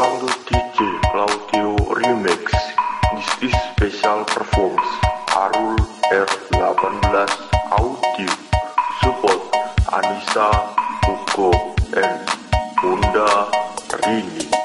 Rolando DJ Claudio Remix. This is special performs Arul R18 Audio. Support Anissa Hugo and Bunda Rini.